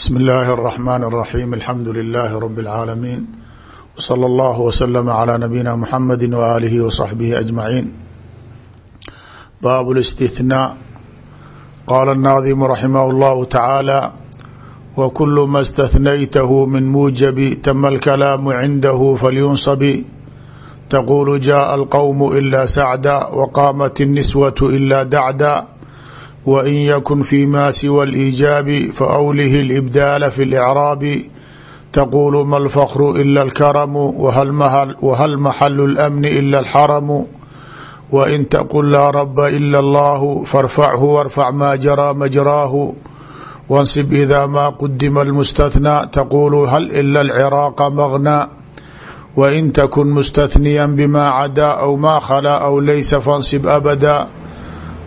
bsm اllahi الرحmn الرaحيم alxamdu لlh rb العaalamiin wslى اllah wslm عlى nabiyina mxamedi وalihi وصaxbihi aجmaعin bab الاstithnاء qala الnaadimu raximah اllahu tacaalى wkul ma اsthnayth min muujabi tma اlkalaamu cindah falyunصbi tqulu jaءa اlqwm إla sacda wqamat الniswaة إla dacda win ykun fi ma siwa اliijaabi faawlihi اlibdaala fi اlإcraabi taqulu ma اlfkru ila اlkaramu whal maxalu اlamni ila اlxaramu wain taqul laa raba ila اllahu farfachu warfac ma jaraa majraahu wansib ida ma qudima اlmustathnى taqulu hal ila اlciraaqa magna wain takun mustathniya bma cadaa aw ma khlaa aw laysa fansib abada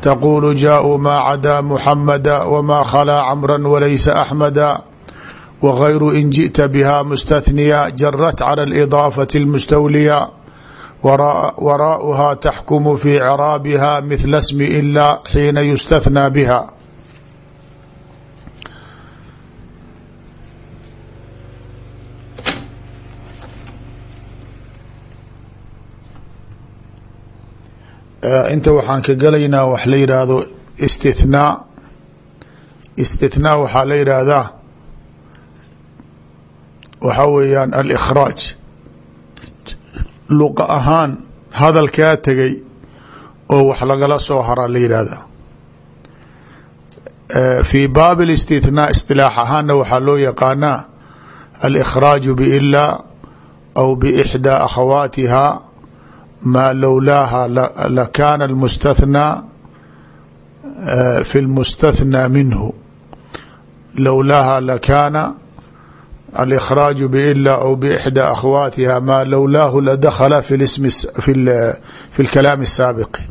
tqulu jaaءuu ma cadaa muxamada wma khlaa camra walaysa axmada wغayru in jiئta bha mustathniya jarat calى اlإضaafaةi اlmustawliya waraa'uha taxkumu fi craabiha mihla smi ila xiina yustathnى biha inta waxaan ka gelaynaa wax la yidhaahdo istithnaa istithnaa waxaa la yidhaahdaa waxaa weeyaan alikhraaj luqa ahaan hadalkaa tegay oo wax lagala soo haraa la yidhaahdaa fi baab اlistithnaa istilaax ahaanna waxaa loo yaqaanaa alikhraaju biilaa aw biixdaa akhawaatiha ma lowlaaha lakaana اlmustathnى fi اlmustathnى minhu lowlaaha lakaana alikhraaju bila aw bixdى akhwaatiha ma lowlaahu ladakla fi smi fi اlkalaami الsaabiqi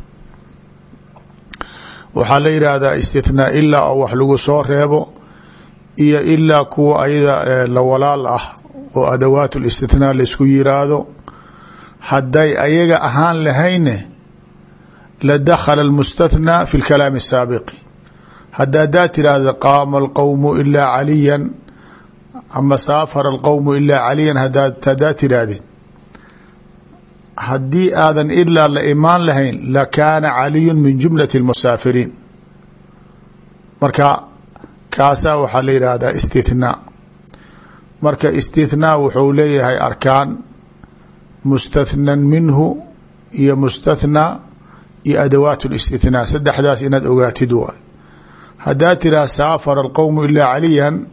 waxaa la yidhaahdaa istithnaa ilaa oo wax lagu soo reebo iyo ilaa kuwa ayada la walaal ah oo adawaat اlistithnaa laisku yiraahdo hadday ayaga ahaan lahayne ladakhala اlmustathnى fi اlkalaami الsaabiqi hadda haddaad tiraahda qaama اlqowmu ilaa caliya ama saafara اlqowmu ilaa caliyan haddaad tirahdid haddii aadan ilaa la imaan lahayn lakaana caliyu min jumlati اlmusaafiriin marka kaasaa waxaa la yidhaahdaa istithnaa marka istithnaa wuxuu leeyahay arkaan mustathnan minhu iyo mustathnaa iyo adawaat اlistithnaa saddexdaas inaad ogaatid waay haddaad tiraha saafara alqowmu ilaa caliyan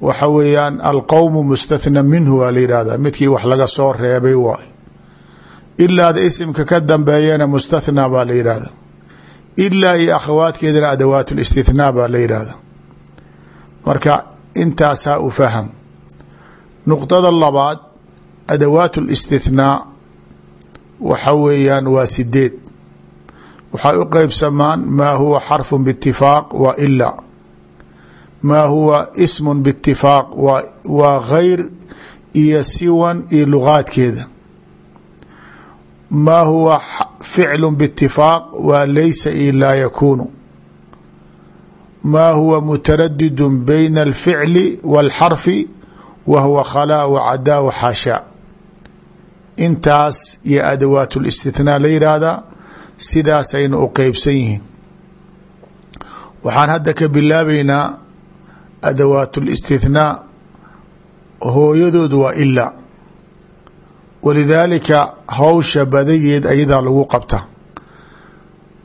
waxa weeyaan alqowmu mustathnan minhu waa la yidhahdaa midkii wax laga soo reebay waay ilaada isimka ka dambeeyana mustathnaa baa la yidhahda ilaa iyo akhawaadkeedana adawaat اlistithnaa baa la yidhahda marka intaasaa u faham labaad adawaat اlاstithnaa waxa weeyaan waa sideed waxay u qeybsamaan maa huwa xarfu bاtifaaq waa ila maa huwa ismu bاtifaaq waa gayr iyo siwan iyo lugaadkeeda maa huwa ficlu bاtifaaq waa laysa iyo laa yakuunu maa huwa mutaradidu bayna اlficli w اlxarfi wa huwa khalaa wacadaa waxaashaa intaas iyo adawaat اlistithnaa la yidhaahdaa sidaasayna u qeybsan yihiin. Waxaan hadda ka bilaabeynaa adawaat اlistithnaa hooyadood waa ilaa walidaalika hawsha badageed ayadaa lagu qabta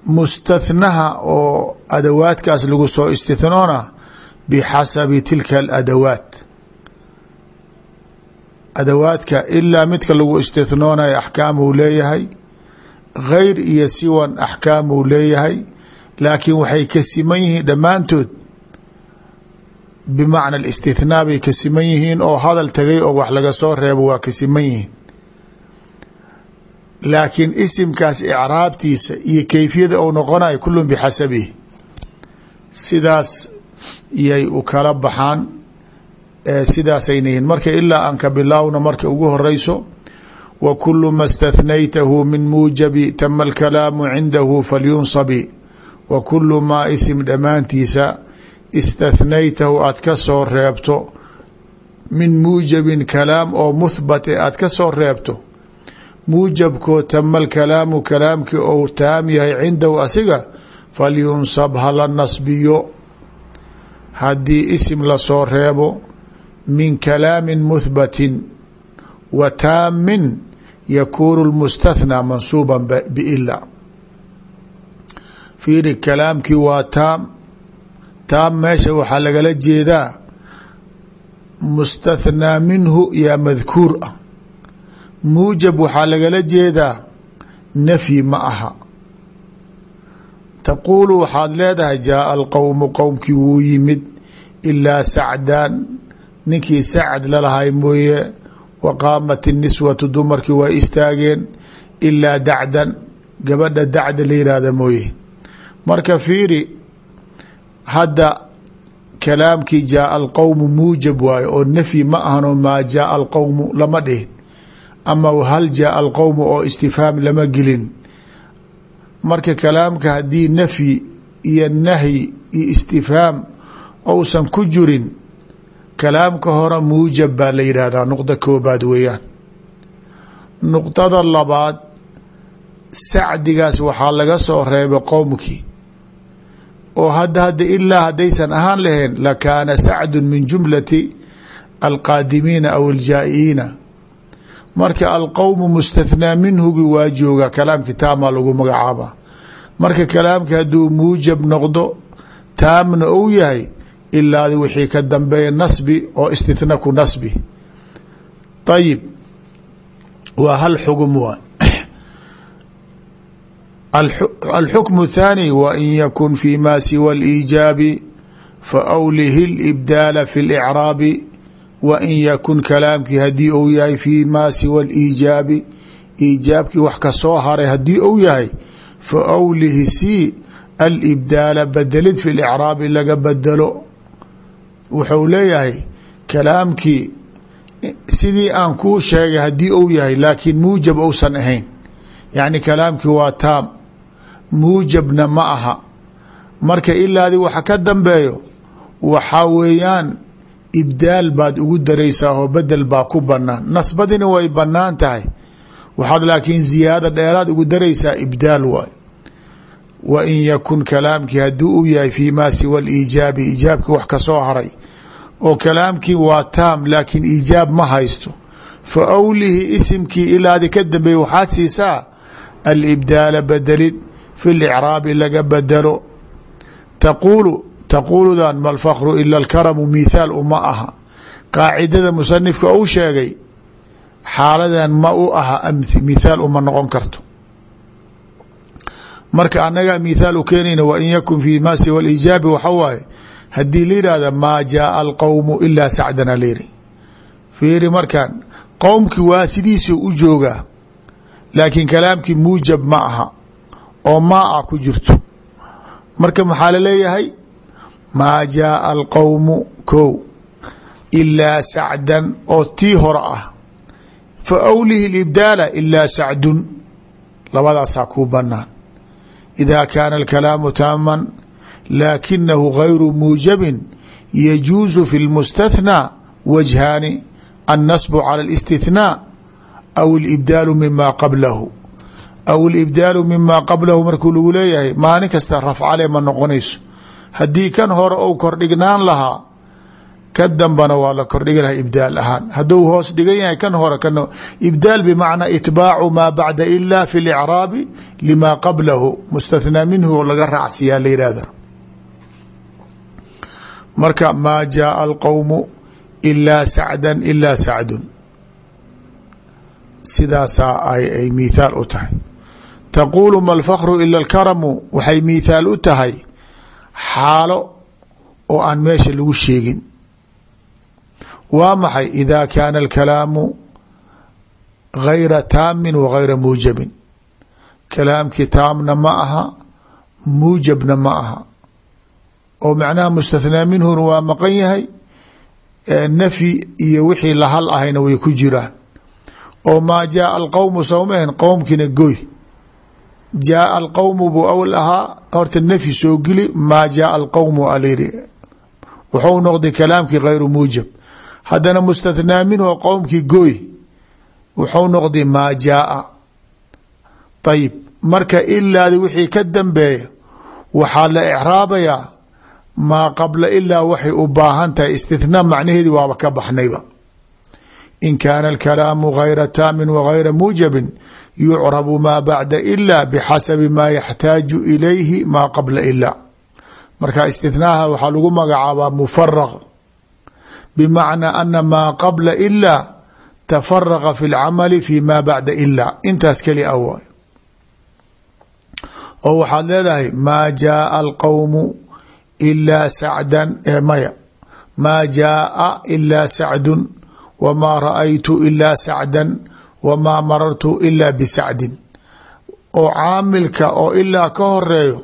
mustathnaha oo adawaadkaas lagu soo istithnoona bixasabi tilka aladawaat adawaadka ilaa midka lagu istithnoonayo axkaamuu leeyahay gayr iyo siwan axkaamuu leeyahay laakiin waxay ka siman yihiin dhammaantood bimacna alistithnaa bay ka siman yihiin oo hadal tagay oo wax laga soo reebo waa ka siman yihiin. Laakiin isimkaas icraabtiisa iyo keyfiyada ou noqonayo kulun bixasabihi sidaas yay u kala baxaan sidaasayna yihiin marka ilaa aan ka bilaawno marka ugu horeyso wa kulu ma اstathnaytahu min muujabi tama alkalaamu cindahu falyunsabi. Wa kulu maa isim dhammaantiisa istathnaytahu aad ka soo reebto. Min muujabin kalaam oo muhbat e aad ka soo reebto. Muujabkoo tamal kalaamu kalaamkii ou taam yahay cindahu asiga falyunsab hala nasbiyo. Haddii isim la soo reebo min kalaamin muhbatin wa taamin yakuunu lmustathnaa mansuuban biila fiiri kalaamkii waa taam. Taam meesha waxaa lagala jeedaa mustathnaa minhu yaa madkuur ah. Muujab waxaa lagala jeedaa nafyi ma aha. Taquulu waxaad leedahay jaaa alqowmu qowmkii wuu yimid ilaa sacdan ninkii sacd lalahay mooye wa qaamat iniswatu dumarkii waa istaageen ilaa dacdan gabadha dacda la yihahda mooye. Marka fiiri hadda kalaamkii jaaa alqowmu muujab waayo oo nafyi ma ahano maa jaaa alqowmu lama dhihin ama hal jaaa alqowmu oo istifhaam lama gelin. Marka kalaamka haddii nafyi iyo nahyi iyo istifhaam ousan ku jirin kalaamka hore muujab baa la yidhaahdaa nuqda koobaad weeyaan. Nuqdada labaad sacdigaas waxaa laga soo reebay qowmkii. Oo hadda hadda ilaa haddaysan ahaan lahayn lakaana sacdu min jumlati alqaadimiina aw aljaa'iina marka alqowmu mustathnaa minhugi waa jooga kalaamkii taamaa lagu magacaaba marka kalaamki hadduu muujab noqdo taamna ou yahay ilaadi wixii ka dambeeya nasbi oo istithna ku nasbi ayib waa hal xugum waa alxukmu thaani wa in yakun fi ma siwa اliijaabi faawlihi اlibdaala fi اlicraabi wa in yakun kalaamkii haddii ou yahay fi ma siwa اliijaabi iijaabkii wax ka soo haray haddii ou yahay fa awlihi si alibdaala bedelid fi licraabi laga bedelo wuxuu leeyahay kalaamkii sidii aan kuu sheegay haddii ou yahay laakiin muujab ousan ahayn. Yacni kalaamkii waa taam. Muujabna ma aha. Marka ilaadi waxa ka dambeeyo waxaa weeyaan ibdaal baad ugu daraysaa oo bedel baa ku banaan nasbadina way bannaan tahay. Waxaad laakiin ziyaada dheeraad ugu daraysaa ibdaal waay wa in yakun kalaamkii haddii uu yahay fii ma siwa liijaabi iijaabkii wax ka soo haray oo kalaamkii waa taam laakiin iijaab ma haysto. Fa awlihi isimkii ilaadi ka dambeeye waxaad siisaa alibdaala bedelid fi licraabi laga bedelo. Taquulu taquuludan ma lfakru ila alkaramu mithaal uma aha. Qaacidada musanifka uu sheegay xaaladan ma u aha mithaal uma noqon karto marka annaga mithaal u keenayna wa in yakun fi ma siwa alijaabi waxa waaye haddii la yihahda maa jaaa alqowmu ilaa sacdana layiri fiiri markan qowmkii waa sidiisuu u joogaa laakiin kalaamkii muujab ma aha oo maa a ku jirto. Marka maxaa la leeyahay maa jaaa alqowmu kow ilaa sacdan oo tii hore ah. Fa awlihi libdaala ilaa sacdun labadaasaa kuu banaan ida kaana alkalaamu taaman laakinahu gayru muujabin yajuusu fi lmustathnaa wajhaani annasbu cala alistithnaa aw alibdaalu mima qablahu aw alibdaalu mima qablahu markuu lagu leeyahay maalin kasta rafcale ma noqonayso haddii kan hore ou kordhignaan lahaa ka dambana waa la kordhigi lahaa ibdaal ahaan. Hadduu hoos dhigan yahay kan hore kan ibdaal bimacnaa itbaacu maa bacda ila fi licraabi lima qablahu. Mustathnaa minhu laga raacsiyaa la yihahda marka maa jaaa alqowmu ilaa sacdan ilaa sacdun. Sidaasaa ay mithaal u tahay. Taquulu ma alfakru ila alkaramu? Waxay mithaal u tahay xaalo oo aan meesha lagu sheegin waa maxay? Ida kaana alkalaamu gayra taamin wa gayra muujabin. Kalaamkii taamna ma aha muujabna ma aha. Oo macnaha mustathnaa minhuna waa maqan yahay nafyi iyo wixii lahal ahayna way ku jiraan. Oo maa jaaa alqowmu sowmahen qowmkiina goy. Jaaa alqowmu buu awl ahaa horta nafyi soo geli maa jaaa alqowmu alayri wuxuu noqday kalaamkii hayru haddana mustathnaa minhu qowmkii gooy. Wuxuu noqday maa jaaa. Ayib marka ilaadi wixii ka dambeeya waxaa la icraabayaa maa qabla ilaa waxay u baahan tahay istithnaa macnaheedi waaba ka baxnayba. In kaana alkalaamu gayra taamin wagayra muujabin yucrabu maa bacda ila bixasabi maa yaxtaaju ilayhi maa qabla ila marka istithnaaha waxaa lagu magacaabaa mufaraq bimacnaa ana maa qabla ila tafaraqa fi lcamali fi ma bacda ila intaas keli a waay oo waxaad leedahay maa jaaa alqowmu ilaa sacdan maya maa jaaa ilaa sacdun wamaa ra'aytu ilaa sacdan wamaa marartu ilaa bisacdin oo caamilka oo ilaa ka horeeyo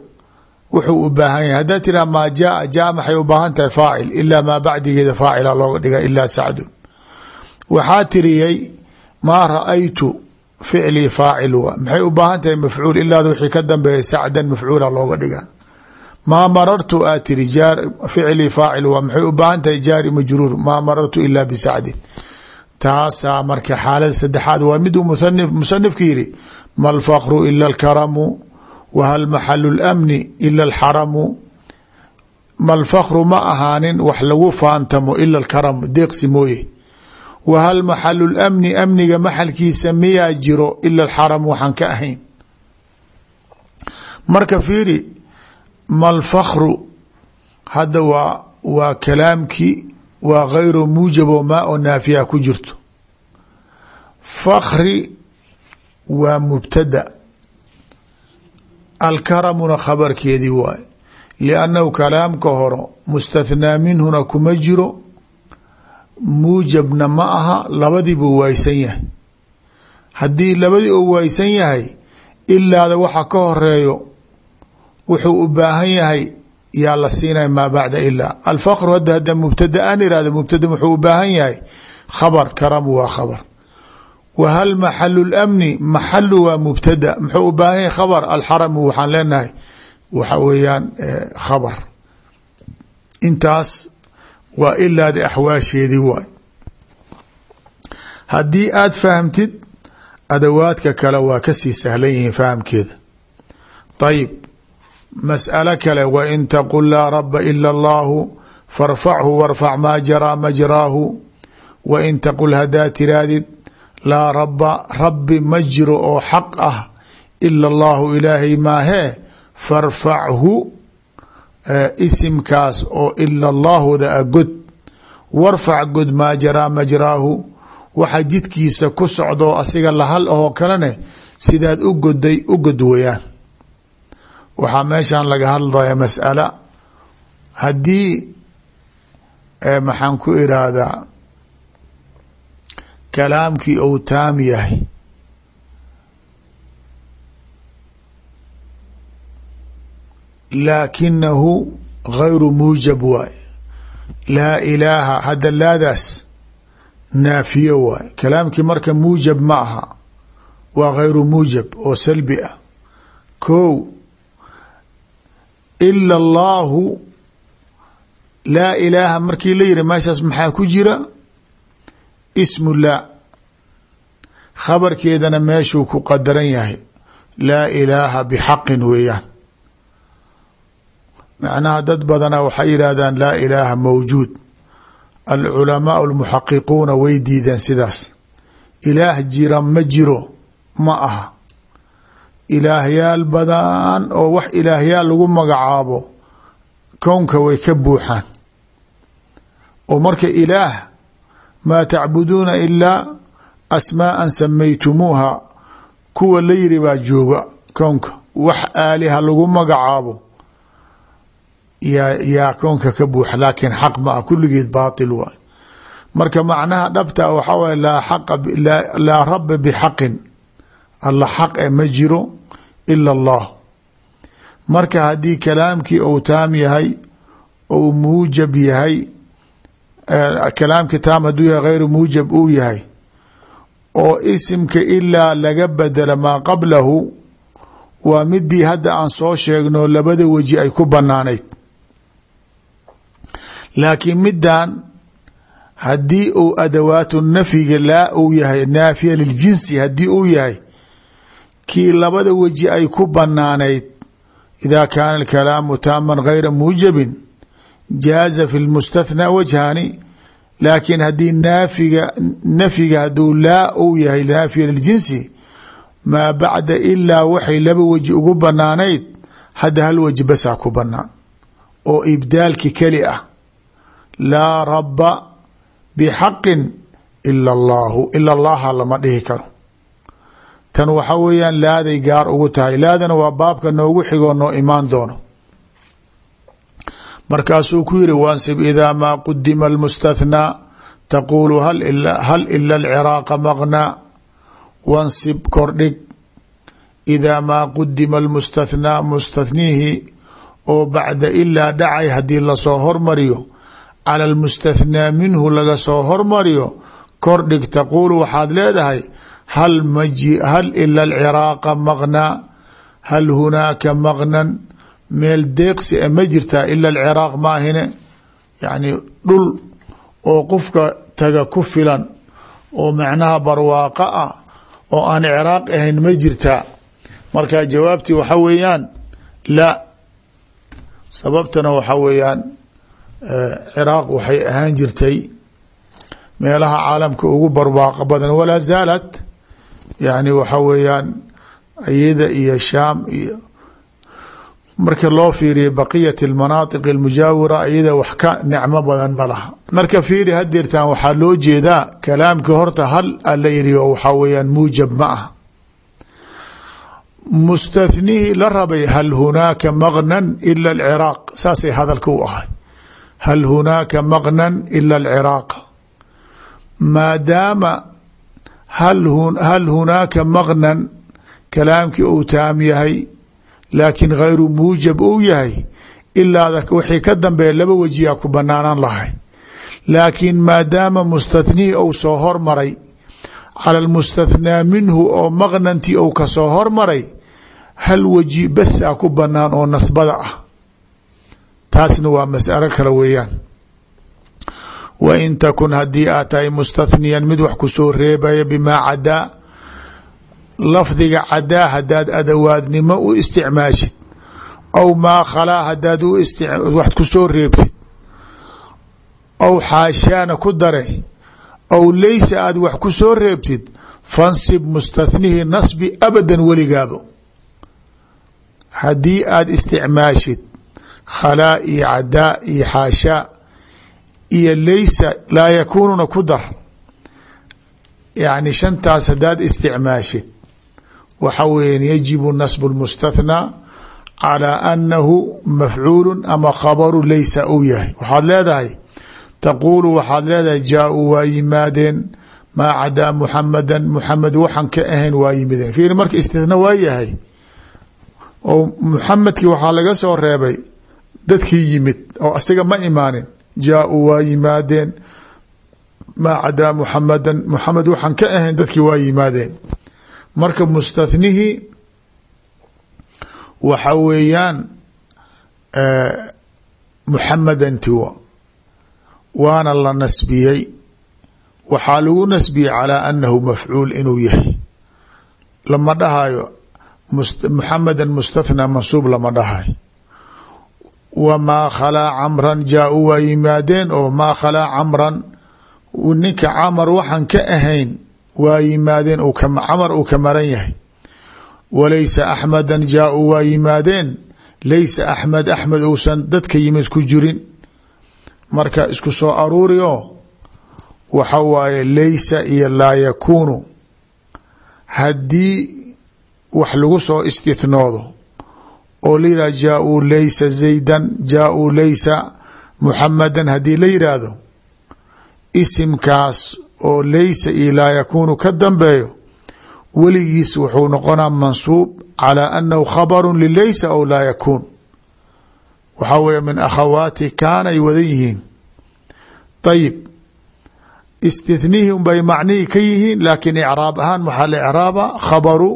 wuxuu u baahan yahay. Haddaad tiraa maa jaaa jaa maxay u baahan tahay faacil? Ilaa maa bacdigeeda faacila looga dhiga ilaa sacdun waxaa tiriyey maa ra'aytu ficlii faacil wa? Maxay u baahan tahay mafcuul? Ilaada wixii ka dambeeya sacdan mafcuula looga dhiga maa marartu aa tiri ficlii faacil waa maxay u baahan tahay jaari majruur? Maa marartu ilaa bisacdin taasaa marka xaalada saddexaad waa miduu musanifka yiri ma lfakru ila alkaramu wahal maxalu lamni ila alxaramu ma lfakru ma ahaanin wax lagu faantamo ila alkaramu deeqsi mooye. Wahal maxalu lamni amniga maxalkiisa miyaa jiro ila alxaram waxaan ka ahayn. Marka fiiri ma lfakru hadda waa waa kalaamkii waa gayru muujabo maa oo naafiya ku jirto. Fakri waa mubtada alkaramuna khabarkeedii waay liannahu kalaamka horo mustathnaa minhuna kuma jiro muujabna ma aha labadii buu waaysan yahay. Haddii labadii uu waaysan yahay ilaada waxa ka horeeyo wuxuu u baahan yahay yaa la siinaya maa bacda ilaa alfaqru hadda hadda mubtada aan irahdo mubtada wuxuu u baahan yahay khabar karamu waa khabar wa hal maxalu lamni maxalu waa mubtada. Muxuu u baahan yahay khabar? Alxaramu waxaan leenahay. Waxa weeyaan khabar. Intaas waa ilaada axwaasheedii waay. Haddii aada fahamtid adawaadka kale waa ka sii sahlan yihiin fahamkeeda. Ayib mas'alo kale wain taqul laa raba ila allahu farfachu warfac maa jaraa majraahu. Wain taqul haddaa tiraadid laa raba rabbi ma jiro oo xaq ah ila allahu ilaahay maahee farfachu isimkaas oo ila allaahuda a god. Warfac god maa jaraa majraahu waxa jidkiisa ku socdo asiga lahal ahoo kalene sidaad u goday u god weyaan. Waxaa meeshan laga hadlaya mas'ala. Haddii maxaan ku iraahdaa kalaamkii ou taam yahay. Laakinahu gayru muujab waay. Laa ilaaha hadda laadaas naafiye waay. Kalaamkii marka muujab ma aha waa gayru muujab oo salbi ah. Ko ila allaahu laa ilaaha markii la yihi meeshaas maxaa ku jira ismu laa khabarkeedana meeshuu ku qadaran yahay. Laa ilaaha bixaqin weeyaan. Macnaha dad badana waxay yidhaahdaan laa ilaaha mawjuud. Alculamaau almuxaqiquuna way diideen sidaas. Ilaah jira ma jiro ma aha. Ilaahyaal badan oo wax ilaahyaal lagu magacaabo kownka way ka buuxaan. Oo marka ilaah maa tacbuduuna ilaa asmaaan samaytumuuha kuwa la yiri baa jooga kownka wax aaliha lagu magacaabo yaa yaa kownka ka buuxa laakiin xaq ma ah kulligeed baatil waay. Marka macnaha dhabta waxaa waye laa xaqa laa raba bixaqin alla xaq e ma jiro ila allah. Marka haddii kalaamkii ou taam yahay ou muujab yahay kalaamkii taam hadduu yahay gayru muujab uu yahay oo isimka ilaa laga bedela maa qablahu waa midii hadda aan soo sheegno labada weji ay ku banaanayd laakiin midan haddii uu adawaatu nafyiga laa uu yahay naafiya liljinsi haddii uu yahay kii labada weji ay ku banaanayd ida kaana alkalaamu taaman gayra muujabin jaaza fi lmustathnaa wajhani laakiin haddii naafiga nafyiga hadduu laa uu yahay naafiya liljinsi maa bacda ilaa waxay laba weji ugu banaanayd hadda hal weji basaa ku banaan oo ibdaalki keli ah laa rabba bxaqin ila allahu ila allaha lama dhihi karo. Tan waxa weeyaan laaday gaar ugu tahay. Laadana waa baabka noogu xigoo noo imaan doono markaasuu ku yiri wansib idaa maa qudima almustathnaa taquulu hal ila alciraaqa maqnaa wansib kordhig. Idaa maa qudima almustathnaa mustathniihi oo bacda ilaa dhacay haddii la soo hormariyo cala almustathnaa minhu laga soo hormariyo kordhig taquulu waxaad leedahay hal ila alciraaqa maqnaa hal hunaaka maqnan meel deeqsi a ma jirtaa ila alciraaq maahine yacni dhul oo qofka taga ku filan oo macnaha barwaaqo ah oo aan ciraaq ahayn ma jirtaa. Marka jawaabtii waxa weeyaan la. Sababtana waxa weeyaan ciraaq waxay ahaan jirtay meelaha caalamka ugu barwaaqo badan. Walaa zaalat. Yani waxa weeyaan iyada iyo shaam iyo marka loo fiiriya baqiyat اlmanaatiq اlmujaawira iyada wax ka nicmo badan ma laha. Marka fiiri hadeertaan waxaa loo jeedaa kalaamkii horta hal ala yiri oo waxaa weeyaan muujab ma ah mustathnihii la rabay hal hunaaka maqnan ila alciraaq. Saasay hadalka u ahay. Hal hunaaka maqnan ila alciraaq. Maadaama hal hunaaka maqnan kalaamkii uu taam yahay laakiin hayru muujab uu yahay ilaada wixii ka dambeeya laba wejiyaa ku banaanaan lahay. Laakiin maadaama mustathnihii uu soo hormaray cala lmustathnaa minhu oo maqnantii uu ka soo hormaray hal weji basaa ku banaan oo nasbada ah. Taasna waa masalo kale weeyaan. Wa in takun haddii aad tahay mustathniyan mid wax ku soo reebaya bimaa cadaa lafdiga cadaa hadaad adawaadnimo u isticmaashid aw maa khalaa hadaad wax ku soo reebtid aw xaashaana ku dare aw leysa aad wax ku soo reebtid fansib mustathnihii nasbi abadan weligaabo haddii aad isticmaashid khalaa iyo cadaa iyo xaashaa iyo leysa laa yakuununa ku dar yacni shantaas haddaad isticmaashid waxa weya yajibu nasbu lmustathnaa calaa annahu mafcuulu ama khabaru leysa uu yahay. Waxaad leedahay taquulu waxaad leedahay jaa-uu waa yimaadeen maa cadaa muxamadan muxamed waxaan ka ahayn waa yimideen fiiri marka istithna waa yahay oo muxamedkii waxaa laga soo reebay dadkii yimid oo asiga ma imaanin jaa-uu waa yimaadeen maa cadaa muxamadan muxamed waxaan ka ahayn dadkii waa yimaadeen marka mustathnihii waxa weeyaan muxamadanti waana la nasbiyey. Waxaa lagu nasbiyey calaa annahu mafcuul inuu yahay. Lama dhahayo muxamedan mustathnaa mansuub lama dhahayo wamaa khalaa camran jaa-u waa yimaadeen oo maa khalaa camran. Ninka camar waxaan ka ahayn waa yimaadeen camar uu ka maran yahay. Walaysa axmedan jaa-u waa yimaadeen laysa axmed axmed uusan dadka yimid ku jirin. Marka isku soo aruuri oo waxa waaye laysa iyo laa yakuunu. Haddii wax lagu soo istinoodo oo la yihah jaa-uu laysa zaydan jaa-uu laysa muxamadan haddii la yidhaahdo isimkaas oo laysa iyo laa yakuunu ka dambeeyo weligiis wuxuu noqonaa mansuub calaa annahu khabaru lilaysa aw laa yakuun. Waxaa weeye min akhawaati kaana ay wadan yihiin. Ayib istithnihi unbay macnihii ka yihiin laakiin icraab ahaan maxaa la icraaba? Khabaru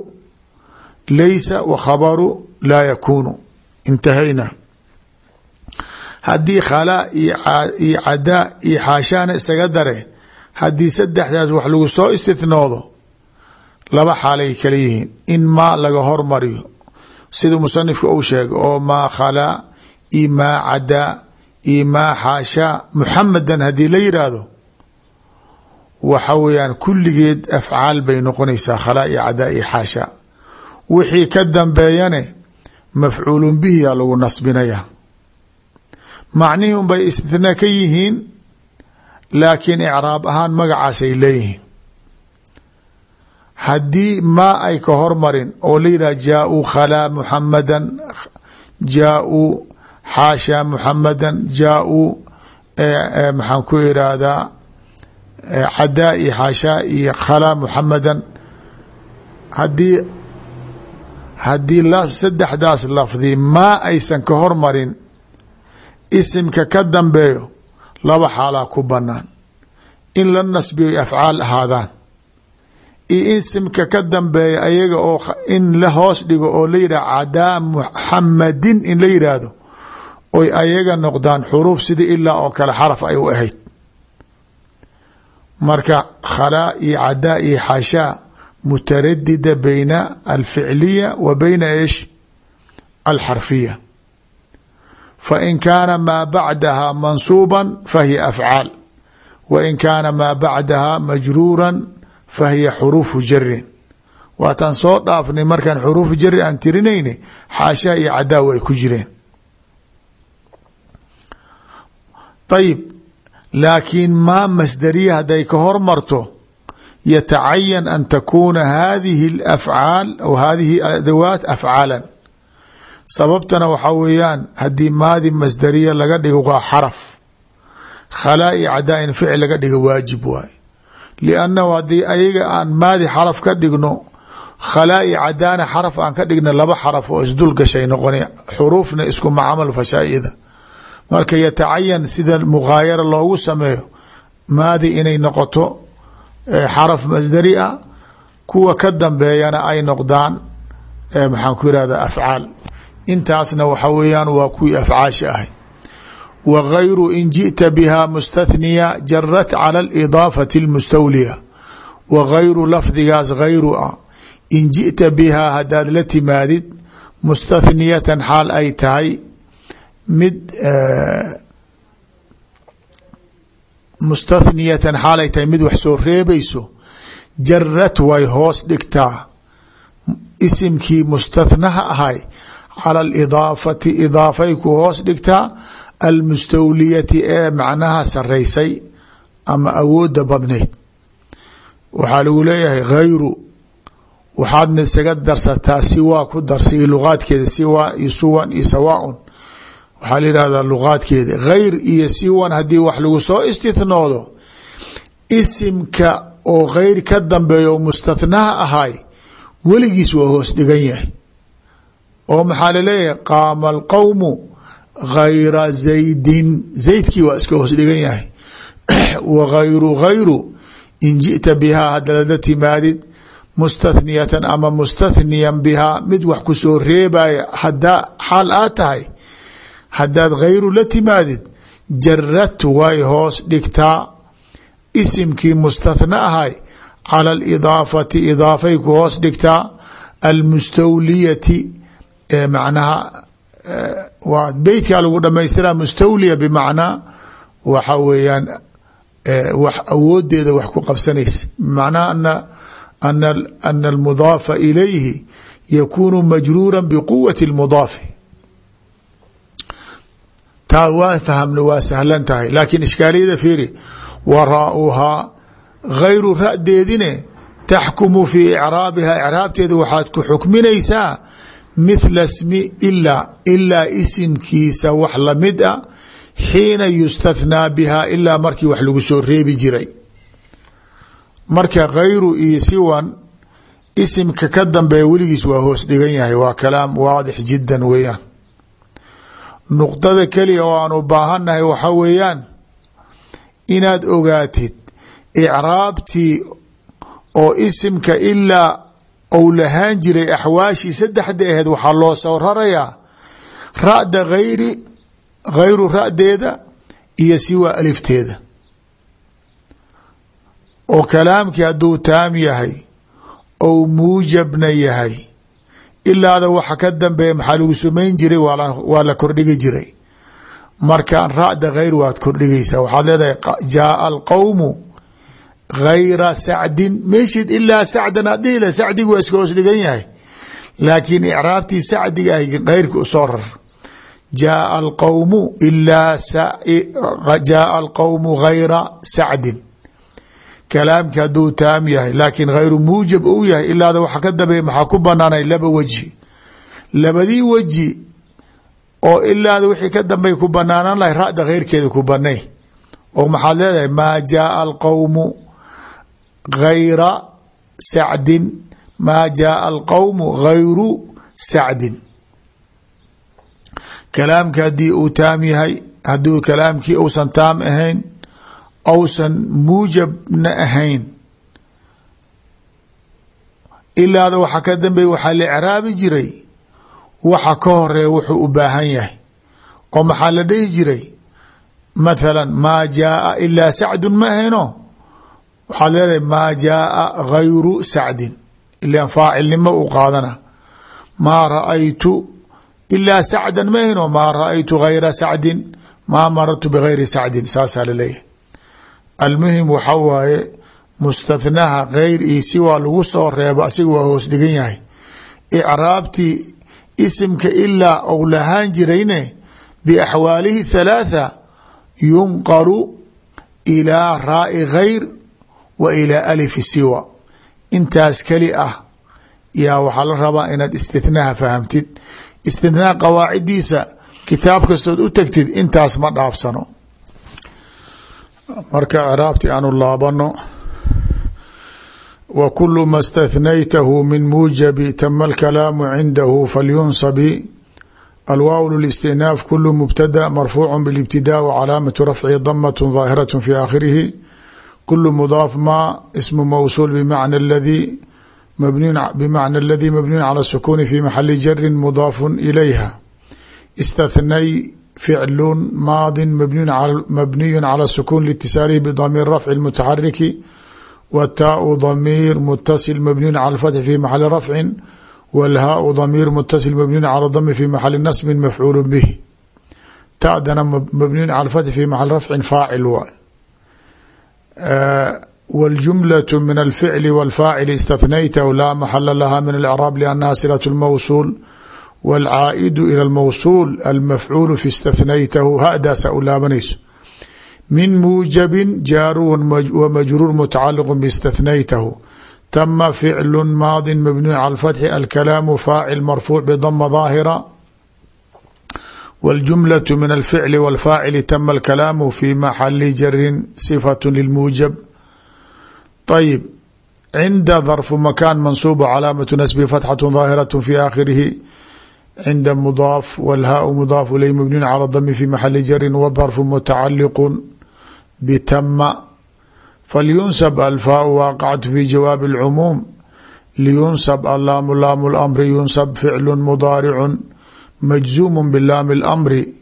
laysa wa khabaru laa yakuunu. Intahayna. Haddii khalaa iyo cadaa iyo xaashaana isaga dare haddii saddexdaas wax lagu soo istinoodo laba xaalay kala yihiin. In maa laga hormariyo. Sida musanifka uu sheegay oo maa khalaa iyo maa cadaa iyo maa xaashaa muxamedan haddii la yidhaahdo waxa weeyaan kulligeed afcaal bay noqonaysaa khalaa iyo cadaa iyo xaashaa wixii ka dambeeyane mafcuulun bihiyaa lagu nasbinaya macnihii un bay istinaa ka yihiin laakiin icraab ahaan magacaasay leeyihiin. Haddii maa ay ka hormarin oo la yidhah jaa-uu khalaa muxamadan jaa-uu xaashaa muxamadan jaa-uu maxaan ku irahdaa cadaa iyo xaashaa iyo khalaa muxamadan haddii haddii saddexdaas lafdi maa aysan ka hormarin isimka ka dambeeyo laba xaalaa ku banaan in la nasbiyo afcaal ahaadaan. Iyo isimka ka dambeeya ayaga oo in la hoos dhigo oo la yidhah cadaa muxamadin in la yidhaahdo oy ayaga noqdaan xuruuf sida ilaa oo kale xaraf ay u ahayd. Marka khalaa iyo cadaa iyo xaashaa mutaradida bayna alficliya wa bayna eesh alxarfiya fain kaana maa bacdaha mansuuba fahiya afcaal. Wa in kaana maa bacdaha majruura fahiya xuruufu jarin waataan soo dhaafnay markaan xuruufu jari aan tirinayna xaashaa iyo cadaawa ay ku jireen. Ayib laakiin maa masdariya hadday ka hormarto yatacayan an takuuna hadihi اlafcaal aw hadihi adawaat afcaala sababtana waxaa weeyaan haddii maadi masdariya laga dhigo waa xaraf. Khalaa i cadaa in ficil laga dhigo waajib waay. Liannahu haddii ayaga aan maadi xaraf ka dhigno khalaa i cadaana xaraf aan ka dhigno laba xaraf oo isdul gashay noqona xuruufna iskuma camal fashaa-ida marka yatacayan sida mughaayara loogu sameeyo maadi inay noqoto xaraf masdari ah kuwa ka dambeeyana ay noqdaan maxaan ku irahda afcaal intaasna waxa weeyaan waa kuwii afcaasha ahay wa gayru in jiئta biha mustathniya jarat cala اlidaafati اlmustawliya wa gayru lafdigaas gayru ah in jiئta bihaa hadaad la timaadid mustathniyatan xaal ay tahay mid mustathniyatan xaal ay tahay mid wax soo reebayso jarat way hoos dhigtaa isimkii mustathnaha ahay cala alidaafati idaafay ku hoos dhigtaa almustawliyati ee macnaha saraysay ama awooda badnayd waxaa lagu leeyahay hayru waxaadna isaga darsataa siwaa ku darsa iyo luqaadkeeda siwaa iyo suwan iyo sawaaun waxaa la yihahdaa luqaadkeeda hayr iyo siwan haddii wax lagu soo istithnoodo isimka oo hayr ka dambeeya oo mustathnaha weligiis waa hoos dhigan yahay oo maxaa la leeyahay qaama alqowmu gayra zaydin. Zaydkii waa iska hoos dhigan yahay. Wa gayru gayru in jiئta bihaa haddaad la timaadid mustathniyatan ama mustathniyan bihaa mid wax ku soo reebaya hadaa xaal aad tahay haddaad gayru la timaadid jarad way hoos dhigtaa. Isimkii mustathna ahay cala alidaafati idaafay ku hoos dhigtaa. Almustawliyati macnaha waa beytkaa lagu dhamaystira mustawliya bimacnaa waxa weeyaan wax awoodeeda wax ku qabsanaysa. Bimacnaa ana ana almudaafa ilayhi yakunu majruura biquwati اlmudaafi taa waa fahamna waa sahlan tahay. Laakiin ishkaaliyada fiiri waraauhaa gayru ra-deedine taxkumu fii icraabiha icraabteeda waxaad ku xukminaysaa mithla smi ilaa ilaa isimkiisa wax la mid a xiina yustathnaa biha ilaa markii wax lagu soo reebi jiray. Marka gayru iyo siwan isimka ka dambeeya weligiis waa hoos dhigan yahay waa kalaam waadix jiddan weeyaan. Nuqdada keliya oo aan u baahannahay waxa weeyaan inaad ogaatid icraabtii oo isimka ilaa ou lahaan jiray axwaashii saddexda aheed waxaa loo soo rarayaa ra-da gayri hayru ra-deeda iyo siwa alifteeda. Oo kalaamkii hadduu taam yahay ou muujabna yahay ilaada waxa ka dambeeya maxaa lagu samayn jiray waa la kordhigi jiray. Markaan ra-da hayr waad kordhigaysaa waxaad leedahay jaaa alqowmu hayra sacdin meesheed ilaa sacdan aad dhihi lah sacdigi waa iska hoos dhigan yahay laakiin icraabtii sacdiga ah heyrka u soo rar jaaa alqowmu ilaa jaaa alqowmu hayra sacdin kalaamki hadduu taam yahay laakiin hayru muujab uu yahay ilaada waxa ka dambeeya maxaa ku banaanay laba weji labadii weji oo ilaada wixii ka dambey ku banaanan lahay ra-da heyrkeeda ku hayra sacdin maa jaaa alqowmu hayru sacdin kalaamki haddii uu taam yahay. haddii kalaamkii uusan taam ahayn ausan muujabna ahayn ilaada waxa ka dambeeya waxaa la icraabi jiray waxa ka horreeya wuxuu u baahan yahay oo maxaa la dhihi jiray mathala maa jaaa ilaa sacdun ma ahayno waxaad leedahay maa jaaa hayru sacdin. Ilan faacilnimo u qaadana. Maa ra'aytu ilaa sacdan ma maa ra'aytu hayra sacdin maa marartu bigayri sacdin. Saasaa la leeyahay almuhim waxa waaye mustathnaha kheyr iyo si lagu soo reebo asiga waa hoos dhigan yahay. Icraabtii isimka ilaa ou lahaan jirayne biaxwaalihi thalaatha yunqalu ilaa raai khayr wa ilaa alifi siwa intaas keli ah yaa waxaa la rabaa inaad istithnaha fahamtid istithnaha qawaacidiisa kitaab kastood u tagtid intaas ma dhaafsano marka craabti aanu laabano w kul ma اstathnaytahu min muujabi tama اlkalaamu cindahu falyunsabi alwaaw lاstinaaf kulu mubtada marfuucu bاlاbtidaa wcalaamatu rafci damaة ظaahiraة fi aakhirihi kulu mudaaf ma ismu mawsuul bmacna اladii bmacna اladii mabniyu calى الsukuni fi maxali jari mudaafu ilayha اstathnay ficlu maadi mabniyu calى الsukun lاtisaalihi bdamiir rafci اmutaxariki wtaau damiir mutasil mabniyu calى اfatxi fi maxali rafci wاlhaau damiir mutasil mabniyu calى dami fi maxali nasbi mafcuul bih tadana mabniyu calى fatxi fi maxali rafci faacil waay wاljumlaة min alficli wاlfaacili istathnaytahu laa maxala laha min alcraab liannaha silaة اlmawsuul wاlcaa'idu ilى اlmawsuul almafcuul fi istathnaytahu hadaasa u laabanayso min muujabi jaaru wmajruur mutacaliq bاstathnaytahu tama ficlu maadi mabniyu calى اfatxi alkalaamu faacil marfuuc bdama ظaahira wاljumlaة min alficli wاlfaacili tama alkalaamu fi maxali jarin صifaة lilmuujab ayib cinda darfu makan mansuub calaamatu nasbi fatxaة ظaahiraة fi aakhirihi cinda mudaaf wاlhaau mudaaf ilay mabniyu calى dami fi maxali jarin wdarfu mutacaliq btama falyunsab alfaau waaqacatu fi jawaabi اlcumuum liyunsab allaamu laamu اlamri yunsab ficlu mudaaricu majzuumu bilaami اlamri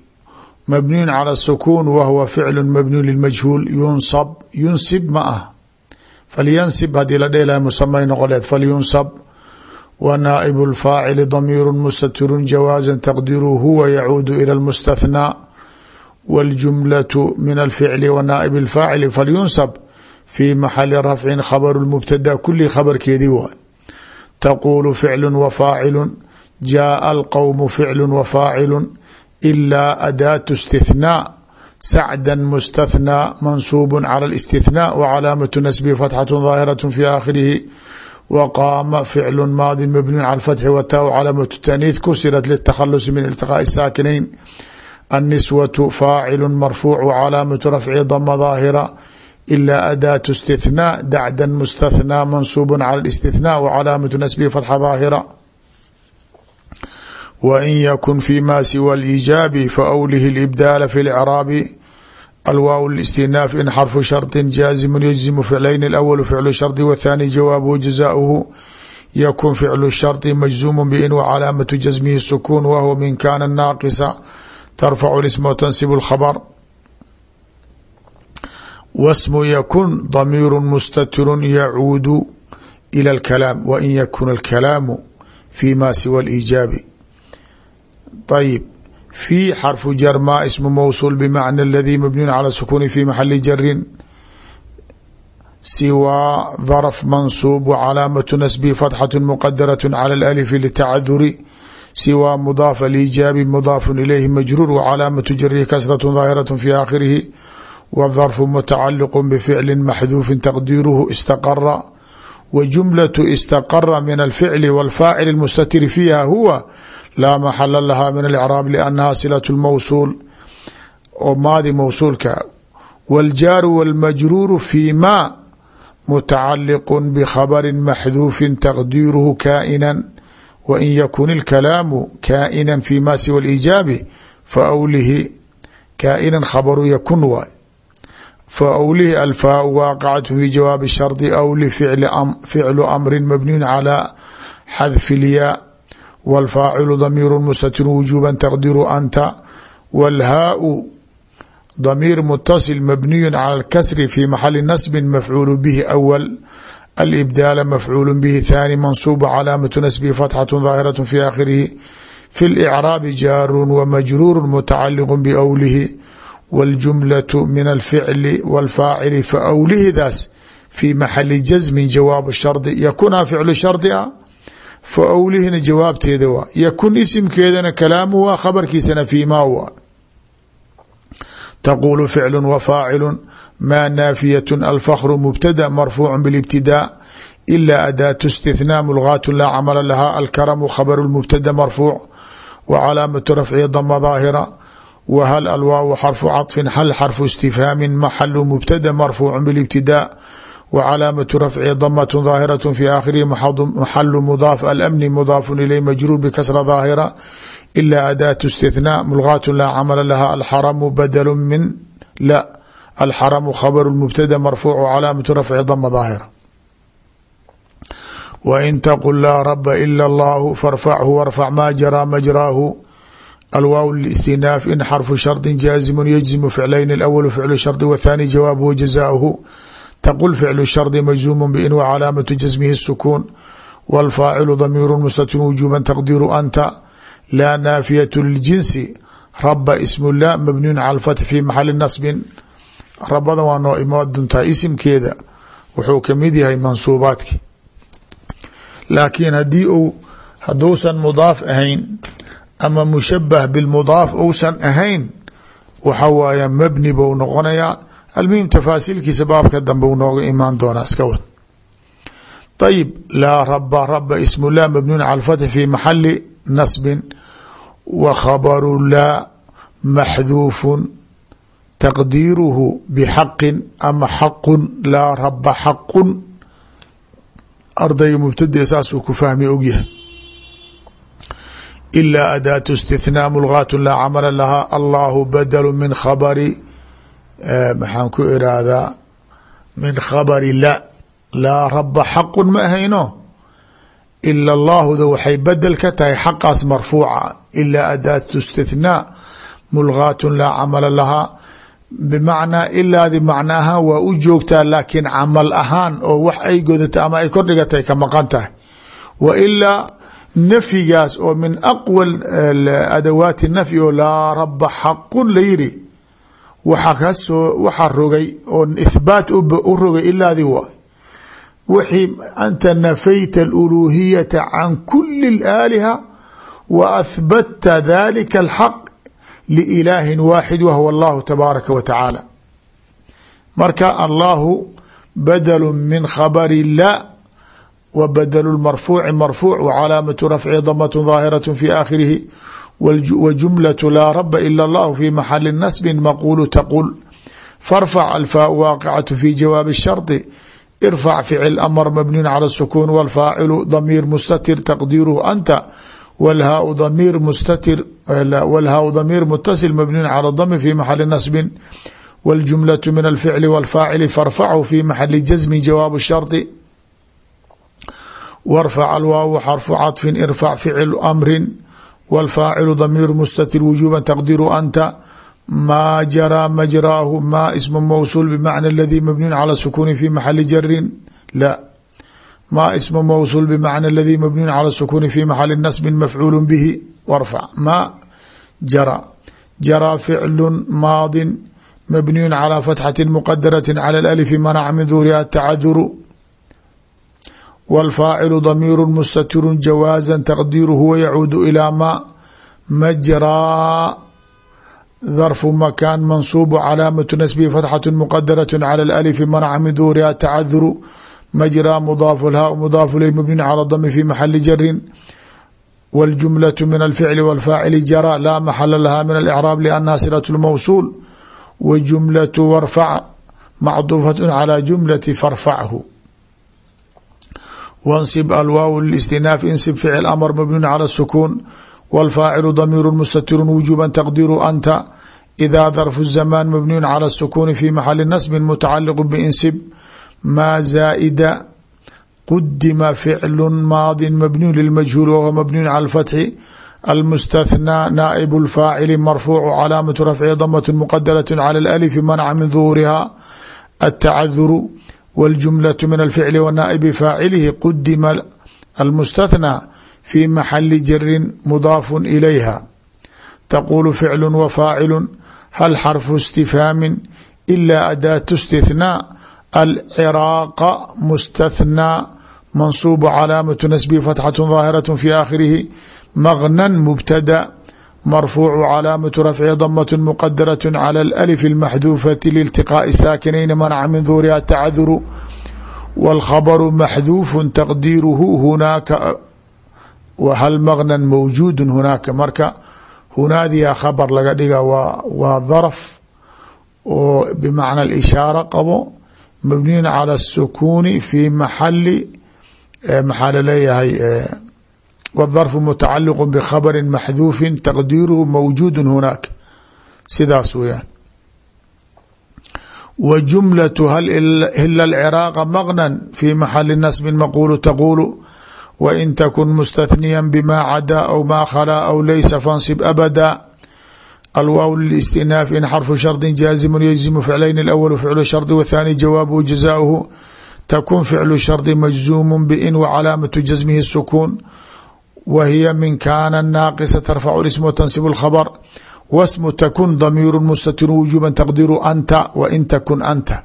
mabniyun calى الsukuun wahwa ficlu mabniyu lilmajhuul yunsab yunsib ma ah falyansib haddii la dheelaha musamay noqoleed falyunsab wa naa'ibu اlfaacili damiiru mustatiru jawaaza taqdiru huwa yacuudu ilى اlmustathnaa wاljumlaة min alficli wa naaib اlfaacili falyunsab fi maxali rafci khabru mubtada kuli khabarkeedii waay taquulu ficlu wafaacilu jaaa alqowmu ficlu wafaacilu ilaa adaatu اstithnaa sacda mustathnaa mansuub calى اlاstithnaa wcalaamatu nasbi fatxaة ظaahiraة fi aakhirihi wqaama ficlu maadi mabniyu calى اfatxi wataau calaamatu taniih kusirat litakhalusi min iltiqaaءi saakinayn النسوة فاacل مرفوع وcلاaمة رفع ضم ظاaهرة إلا أdاة استثناء dعدا مستثنى منصوب على الاستثناء وcلاaمة نسبه فتحة ظاaهرة وإن يkن فيma سوى الإيجاaب فأwله الإبدال في الإعراب الواو الاستناف in xرف شhرط جازم يجزم فعلين الأول فعل شhرط والثاني جوابه جزاؤه ykن فعل الشhرط مجزوم بn وcلاaمة جزمه السكون وهو min kاn ناaqصa tarfacu اsm wtansib اkhabr wsmu ykun damiir mustatiru yacuudu ilى اlkalaam wain yakun اlkalaamu fi ma siwa اliijaabi ayib fi xarfu jar ma ismu mawsuul bimacna aladii mabniun cala sukuuni fi maxali jarin siwaa darf mansuub wcalaamatu nasbi fatxatu muqadaratu cala alalifi litacaduri siwaa mudaafa liijaabi mudaafun ilayhi majruur wcalaamatu jarihi kasratu daahiratu fi aakhirihi wadarfu mutacaliqu bificli maxduufin taqdiiruhu istaqara wajumlatu istaqara min alficli wاlfaacil mustatiri fiiha huwa laa maxala laha min alcraab liannaha silat lmawsuul oo maadi mawsuulka waljaaru walmajruuru fi ma mutacaliqu bkhabari maxduufin taqdiiruhu kaainan wain yakun ilkalaamu kaainan fi ma siwa liijaabi faawlihi kaainan khabaru yakun waay faawlihi alfaau waaqicatu fi jawaabi shardi aw lificlu amrin mabniyun calaa xadfi lyaa wاlfaacilu damiiru mustatiru wujuba taqdiru anta wاlhaau damiir mutasil mabniyu calى اlkasri fi maxali nasbi mafcuul bihi awl alibdaala mafcuul bihi thani mansuub calaamatu nasbihi fatxaة daahiraة fi aakhirihi fi اlcraabi jaaru wmajruur mutacaliq bawlihi wاljumlaة min alficli wاlfaacili faawlihidaas fi maxali jasmin jawaabu shardi yakunha ficlu shardi a faawlihina jawaabteeda waa yakun isimkeedana kalaamu waa khabarkiisana fi ma waa taqulu ficlu wafaacilu ma naafiyaة alfkru mubtada marfuuc bاlاbtidaa ila adaatu اstithnaa mulgaat laa camala laha alkaramu khabru mubtada marfuuc wa calaamatu rafci dama daahira w hal alwaaw xarfu caطfi hal xarfu istifhaami maxalu mubtada marfuuc bاlاbtidaa wa calaamatu rafci damaة daahiraة fi aakhirihi maxalu mudaaf alamni mudaafu ilay majruur bkasra daahira ila adaatu istithnaa mulgaat laa camala laha alxaramu badlu min la alxaramu khabru mubtada marfuuc calaamatu rafci dama daahira wain taqul laa raba ila اllahu farfachu warfac ma jaraa majraahu alwaaw listinaaf in xarfu shardi jaazimu yajzimu ficlayn اlawl ficlu shardi wthani jawaabuhu jazaahu taqul ficlu shardi majzuumu bin wcalaamatu jasmihi الsukuun wاlfaacilu damiiru mustatir wujuba taqdiiru anta laa naafiyat liljinsi raba ismu la mabniyun cala اlfatx fi maxali nasbin rabadan waa noo imaa duntaa isimkeeda wuxuu kamid yahay mansuubaadki laakiin hadii uu haduusan mudaaf ahayn ama mushabah bilmudaaf uusan ahayn waxa waaya mabni bou noqonayaa almuhim tafaasiilkiisa baabka dambe u nooga imaan doonaa iska wad. Ayib laa raba raba ismu lah mabniyun cala fatxi fi maxali nasbin wa khabaru laa maxduufun taqdiiruhu bxaqin ama xaqun laa raba xaqun. Ardayga mubtade saasuu ku fahmi ogyahay ilaa adaatu istithnaa mulgaat laa camala lahaa. Allahu badalu min khabari maxaan ku iraahdaa min khabari la laa raba xaqun ma ahayno. Ila allaahuda waxay bedel ka tahay xaqaas marfuuca. Ilaa adaatu istithnaa mulgaat laa camala lahaa bimacnaa ilaadi macna ahaan waa u joogtaa laakiin camal ahaan oo wax ay godata ama ay kor dhigatay ka maqan tahay. Wa ilaa nafyigaas oo min aqwa adawaati nafyi oo laa raba xaqun la yiri waxa ka soo waxaa rogay oo ithbaat u rogay ilaadi waay wixii anta nafayta aluluhiyata can kuli اlaaliha wa ahbatta dalika alxaq liilaahin waaxid wahwa allahu tabaaraka wa tacaala. Marka allahu badalu min khabari la wa badlu marfuuci marfuuc wa calaamatu rafci damat daahiraة fi aakhirihi wa jumlaة laa raba ila اllahu fi maxali nasbi maqulu taqul farfac alfaau waaqicatu fi jawaabi الshardi irfac ficil amr mabniyun calى الsukuun wاlfaacilu damiir mustatir taqdiiruhu anta wlhaau damiir mustatir wlhaau damiir mutasil mabniyun calى dami fi maxali nasbin wاljumlaة min alficli wاlfaacili farfachu fi maxali jasmi jawaabu shardi warfac alwaawu xarfu caطfin irfac ficil amrin wاlfaacilu damiir mustatir wujuba taqdiru anta maa jaraa majraahu ma ismu mawsuul bmacna aladii mabniyun cala sukuni fi maxali jarin la ma ismu mawsuul bmacna aladii mabniyun cala sukuni fi maxali nasbin mafcuulu bihi warfac ma jara jaraa ficlu maadin mabniyu calى fatxati muqadarati calى alif manaca min duhuriha atacaduru wاlfaacilu damiiru mustatiru jawaaza taqdiiru huwa yacuudu ilaa ma majraa darfu makaan mansuubu calaamatu nasbihi fatxatu muqadaraة calى alif manaca min duhuriha atacaduru majraa mudaafu lhaa mudaafu ley mabniyu calى dami fi maxali jarin wاljumlaة min alficli wاlfaacili jara laa maxala laha min alicraab liannaha silaة اlmawsuul w jumlaة warfac macduufaة calى jumlati farfachu wansib alwaaw listinaaf insib ficil amr mabniun calى الsukuun wاlfaacilu damiiru mustatiru wujuba taqdiru anta ida darfu الzamaan mabniyu calى الsukuuni fi maxali nasbi mutacaliq binsib maa zaa'ida qudima ficlu maadi mabniyu lilmajhuul whuwa mabniyu calى اfatxi almustathnaa naaib اlfaacili marfuucu calaamatu rafci damat muqadaraة calى اlأlif manca min duhuriha atacaduru wاljumlaة min alficli wa naaibi faacilihi qudima almustathnaa fi maxali jarin mudaafu ilayha taqulu ficlu wa faacilu hal xarfu istifhaami ila adaatu istithnaa alciraaqa mustathnaa mansuubu calaamatu nasbihi fatxaة daahiraة fi aakhirihi mغnى مbtdأ marfuuc calaamaة rafci dmaة mqadaraة calى اlأlf الmaxduufaةi lاltiqاءi saakinayn manca min duhuriha tacaduru wاlkhabru maxduufu taqdiiruhu hunaaka hal mغnى mawjuud hunaaka marka hunaadiya khabr laga dhiga waa darf oo bmacna اishaara qabo mabniyu calى الsukuni fi maxali maxaa laleeyahay wاdرف mتacaliq bkhabri maxduufi taqdiiruhu mawjuud hunaak sidaas weyaan w jumlaة hal hila اcraaqa mغnى fi maxali nasbi maqulu taqulu wain takun mustaثniya bma cadaa aw ma khlaa aw laysa fansib abada alwaaw lاstinaaf in xarfu shardi jaazimu yجzimu ficlayn اأwl ficlu shardi wthani jawaabuhu jazaaؤuhu takun ficlu shardi majzuum bin wcalaamaةu jasmihi الsukuun w hiy min kana naaqisa tarfacu ism wtansib اkhabr wasmu takun damiiru mustatiru wujuba taqdiru anta wain takun anta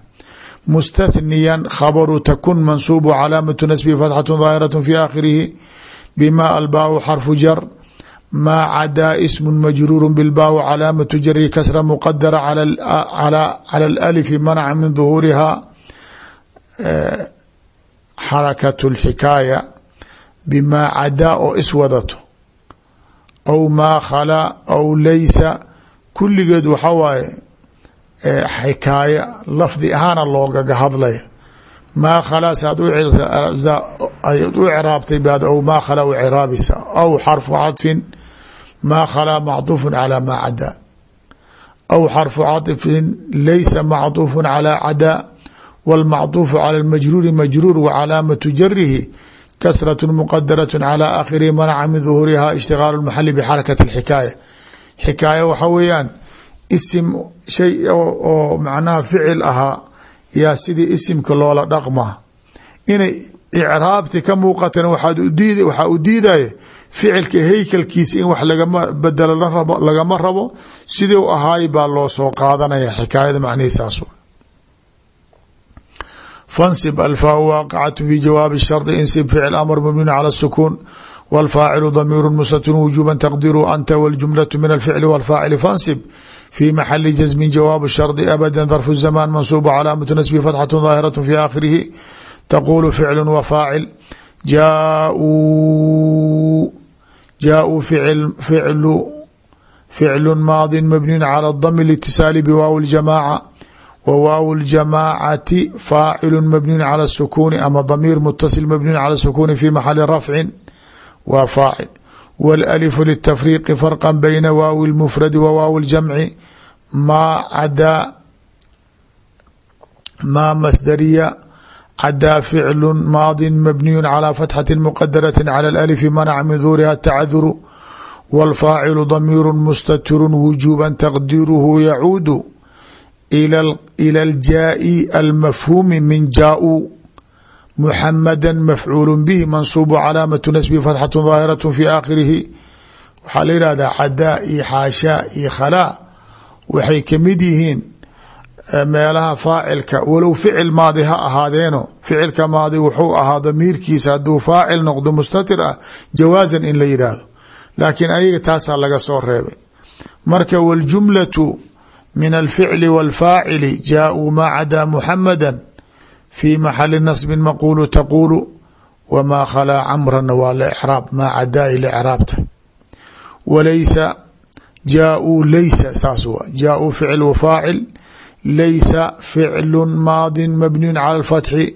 mustathniya khabaru takun mansuubu calaamatu nasbihi fatxatu daahiraة fi aakhirihi bima albaaءu xarfu jar maa cadaa ismu majruuru bilbaaءu calaamatu jari kasra muqadara calى اlأlif manaca min duhuuriha xarakat اlxikaaya bimaa cadaa oo iswadato aw maa khalaa aw laysa kulligeed waxa waaye xikaaya lafdi ahaana loogaga hadlaya maa khalaa saad u ciraabtay baad aw maa khalaa u ciraabisa aw xarfu caطfin maa khalaa macطuufu calى maa cadaa aw xarfu caطfin laysa macطuufu calى cadaa wاlmacطuufu calى اmajruuri majruur wa calaamatu jarihi kasraة mqadaraة calى aakhirihi manaca min duhuuriha ishtigaalu maxali bxarakat اxikaaya xikaaya waxa weeyaan isim shay oo macnaha ficil ahaa yaa sidii isimka loola dhaqmaa inay icraabti ka muuqatan waxaa u diidaya ficilka heykalkiisa in wax lagama bedelo lagama rabo sidii u ahaay baa loo soo qaadanaya xikaayada macnihiisaas fansib alfaa waaqicatu fi jawaabi shardi insib ficil amr mabniun cala sukuun wاlfaacilu damiiru mustatirun wujuba taqdiru anta wاljumlaة min alficli wاlfaacili fansib fi maxali jasmin jawaabu shardi abada darfu zamaan mansuubu calaamatu nasbi fatxatu daahiraة fi aakhirihi taqulu ficlu wa faacil jaauu jaauu ficlu maadi mabniun cala dami litisaali biwaawi اljamaaca w waaw اljamaacati faacilu mabniyu calى الsukuuni ama damiir mutasil mabniyu calى الsukuuni fi maxali rafcin waa faacil wاlأlifu litafriiqi farqa bayna waawi اlmufradi wa waawi اljamci maa cadaa maa masdariya cadaa ficlu maadi mabniyu calى fatxati muqadaraةi calى اlأlifi manaca min duuriha tacaduru wاlfaacilu damiiru mustatiru wujuba taqdiiruhu yacuudu ilى اljaaءi almafhuumi min jaaءu muxamada mafcuul bih mansuub calaamaة nasbi fatxaة ظaahiraة fi aakhirihi waxaa la yihahdaa cadaa iyo xaashaa iyo khalaa waxay kamid yihiin meelaha faacilka walow ficil maadi ha ahaadeeno ficilka maadi wuxuu ahaa damiirkiisa hadduu faacil noqdo mustatir ah jawaasan in la yidhaahdo laakiin ayaga taasaa laga soo reebay marka waljumlatu min alficli wاlfaacili jaaءuu maa cadaa muxamada fi maxali nasbin maquulu taquulu wamaa khalaa camrana waa lcraab maa cadaa i lcraabta walaysa jaaءuu laysa saas wa jaaءuu ficil wafaacil laysa ficlu maadi mabniyu calى اfatxi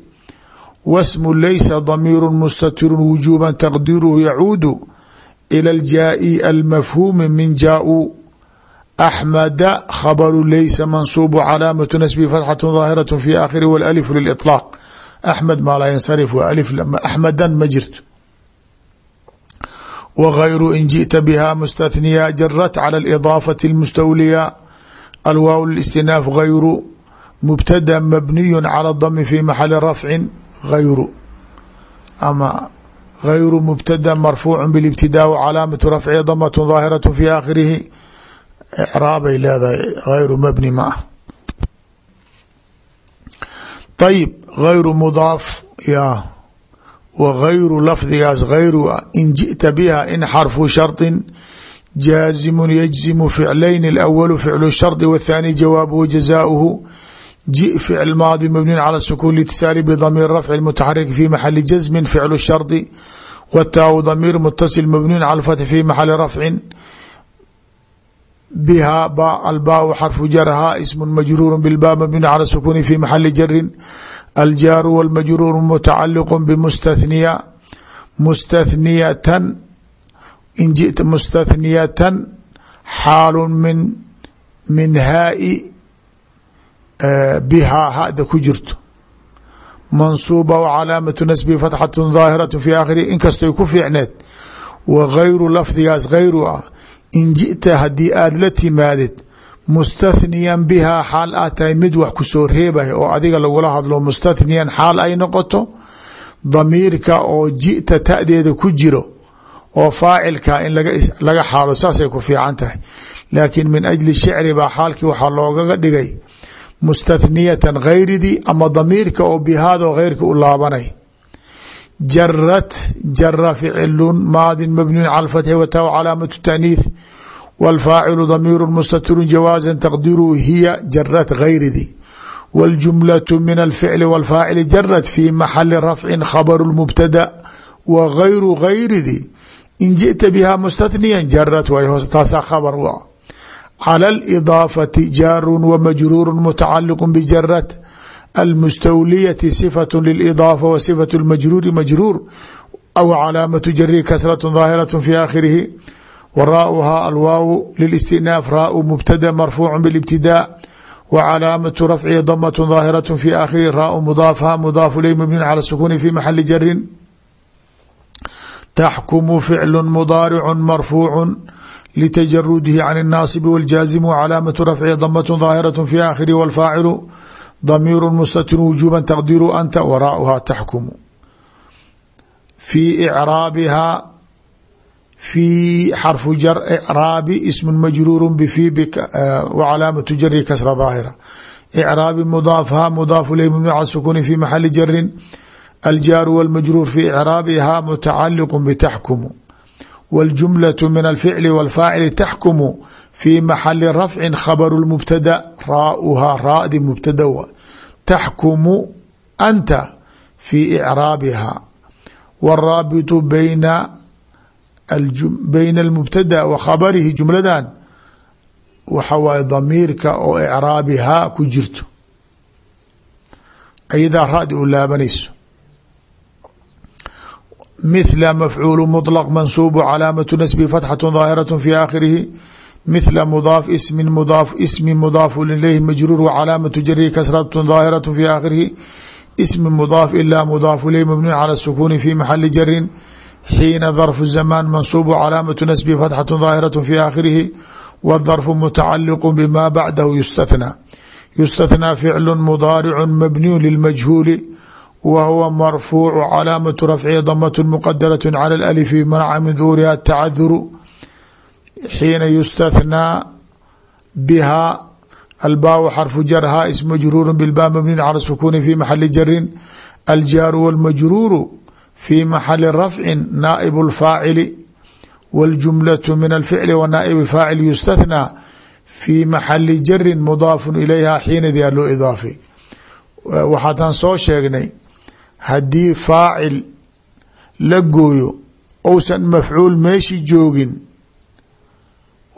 wasmu laysa damiiru mustatiru wujuba taqdiiruhu yacuudu ilى اljaaءi almafhuumi min jaaءuu axmada khabaru laysa mansuubu calaamatu nasbi fatxaة ظaahiraة fi aakhiri wاlأlif lilطlaaq axmed maa laa yansarif wa alif axmedan ma jirto wغayru in jiئta bha mustaثniya jarat calى اliضaafaةi اlmustawliya alwaaw الاstinaaf gayru mubtada mabniyu calى dmi fi maxali rafci gayru ama gayru mubtada marfuucu bاlاbtidaa calaamatu rafci damaة ظaahiraة fi aakhirihi craabay leedahay gayru mabni ma ah ayib gayru mudaaf ya wa gayru lafdigaas gayru a in jiئta biha in xarfu sharطi jaazimu yجzimu ficlayn اlawalu ficlu sharطi wاthaani jawaabuhu jazaؤuhu ji ficl maadi mabniyu calى sukun litisaali bdamiir rafci mutaxarik fi maxali jasmi ficlu sharطi wtaaw damiir mutasil mabniyu calى fatxi fi maxali rafci bha ba albaa xarfu jarha ism majruur bilba mabniyu calى sukuni fi maxali jarin aljaaru wاlmajruur mutacaliq bmustathniya mustathniyatan in jita mustathniyatan xaalu min min haai bihaa hada ku jirto mansuuba w calaamatu nasbi fatxat daahiraة fi aakhiri inkastoy ku fiicneed wa gayru lafdigaas gayru ah in jiئta haddii aada la timaadid mustathniyan bihaa xaal aad tahay mid wax ku soo reebay oo adiga lagula hadlo mustathniyan xaal ay noqoto damiirka oo jiئta tadeeda ku jiro oo faacilka in laga xaalo saasay ku fiican tahay. Laakiin min ajli shicri baa xaalkii waxaa loogaga dhigay mustathniyatan gayridii ama damiirka oo bihaado geyrka u laabanay jarat jara ficlu maadi mabniyu calى fatxi wataw calaamatu taaniih wاlfaacilu damiiru mustatiru jawaaza taqdiru hiya jarat gayridii wاljumlaة min alficli wاlfaacili jarat fi maxali rafci khabaru mubtada wa gayru gayridii in jiئta biha mustathniya jarat way hoos taasaa khabar u ah calى اlidaafati jaaru wamajruuru mutacaliq bjarat almustawliyati صifaة lilidaafa wa صifaة اlmajruuri majruur aw calaamatu jari kasraة ظaahiraة fi aakhirihi wa raauhaa alwaaw lilistinaaf raau mubtada marfuucu bاlاbtidaa wa calaamatu rafcihi damaة ظaahiraة fi aakhirihi raau mudaafha mudaafu ley mabniun calى sukuni fi maxali jarin taxkumu ficlu mudaaricu marfuucu litajarudihi can الnaasibi wاljaazimu calaamatu rafcihi damaة ظaahiraة fi aakhirihi wاlfaacilu damiir mustatir wujuba taqdiru anta waraauha taxkumu fii craabihaa fii xarfu jar craabi ismu majruuru bfi wcalaamatu jari kasra daahira craabi mudaafha mudaafu ley mabni cala sukuni fi maxali jarin aljaaru wاlmajruur fi craabihaa mutacaliq btaxkumu wاljumlaة min alficli wاlfaacili taxkumu fii maxali rafcin khabaru mubtada raauhaa raadi mubtada wa taxkumu anta fii icraabiha waraabitu bayna bayna almubtada wa khabarihi jumladan waxa waaye damiirka oo icraabihaa ku jirto ayadaa radi u laabanayso mithla mafcuulu muطlaq mansuubu calaamatu nasbi fatxatu daahiraة fi aakhirihi mithla mudaaf ismi mudaaf ismi mudaafu ilayhi majruur wcalaamatu jarihi kasraة ظaahiraة fi aakhirihi ismi mudaaf ilaa mudaafu ilayhi mabniyu calى الsukuni fi maxali jarin xiina darfu zamaan mansuubu calaamatu nasbi fatxatu daahiraة fi aakhirihi wاdarfu mutacaliq bma bacdahu yustathnى yustathnى ficlu mudaaricu mabniyu lilmajhuuli wa huwa marfuucu calaamatu rafcihi damat muqadaraة calى اlأlfi manca min duhuriha tacaduru xiina yustathnaa biha albaaw xarfu jar ha is majruuru bilba mabniin cala sukuuni fi maxali jarin aljaaru wاlmajruuru fi maxali rafci naaib اlfaacili wاljumlaة min alficli wa naaib اfaacil yustathnaa fi maxali jarin mudaafu ilayha xiinadiaa loo idaafay waxaataan soo sheegnay haddii faacil la gooyo ousan mafcuul meeshi joogin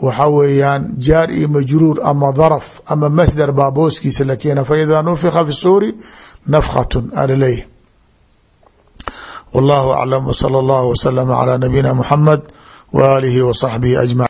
waxa weeyaan jaar iyo majruur ama darf ama masdar baa booskiisa la keena faida nufika fi suuri nafkhat alaleeyh wallahu aclam wsala allahu waslama calaa nabiyina muxamed wa aalihi wa saxbihi ajmaciin